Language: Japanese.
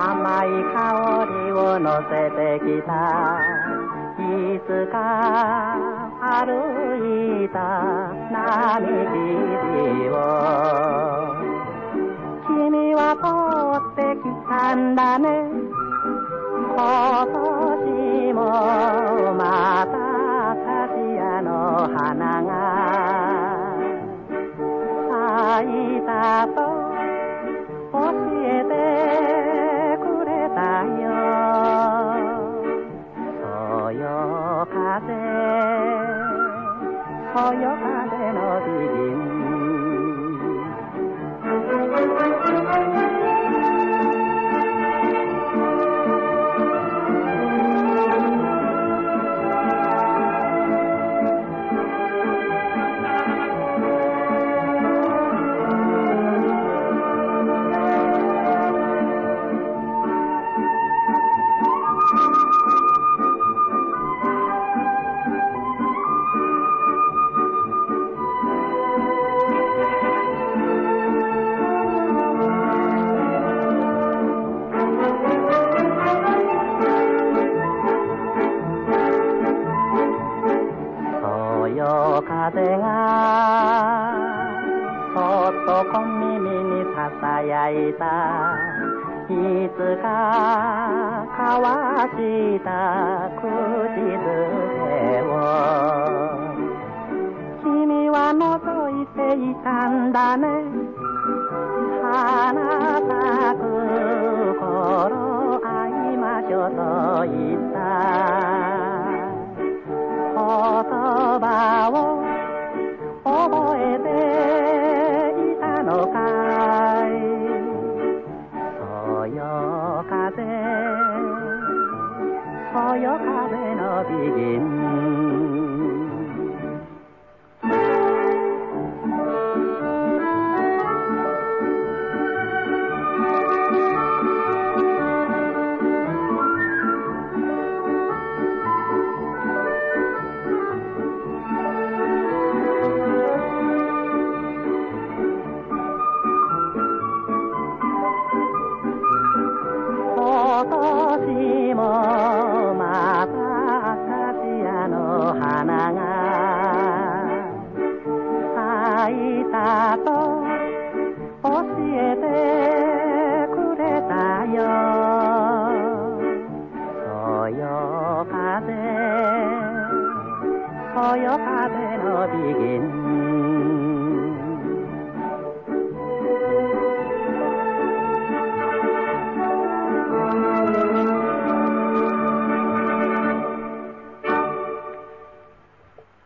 甘い香りを乗せてきた。いつか歩いた並木を。君は通ってきたんだね。今年もまたカシアの花が咲いたとそよがそっと小耳にささやいた。いつか交わした口づけを。君は覗いていたんだね。よ風の美人 for your father, and begin.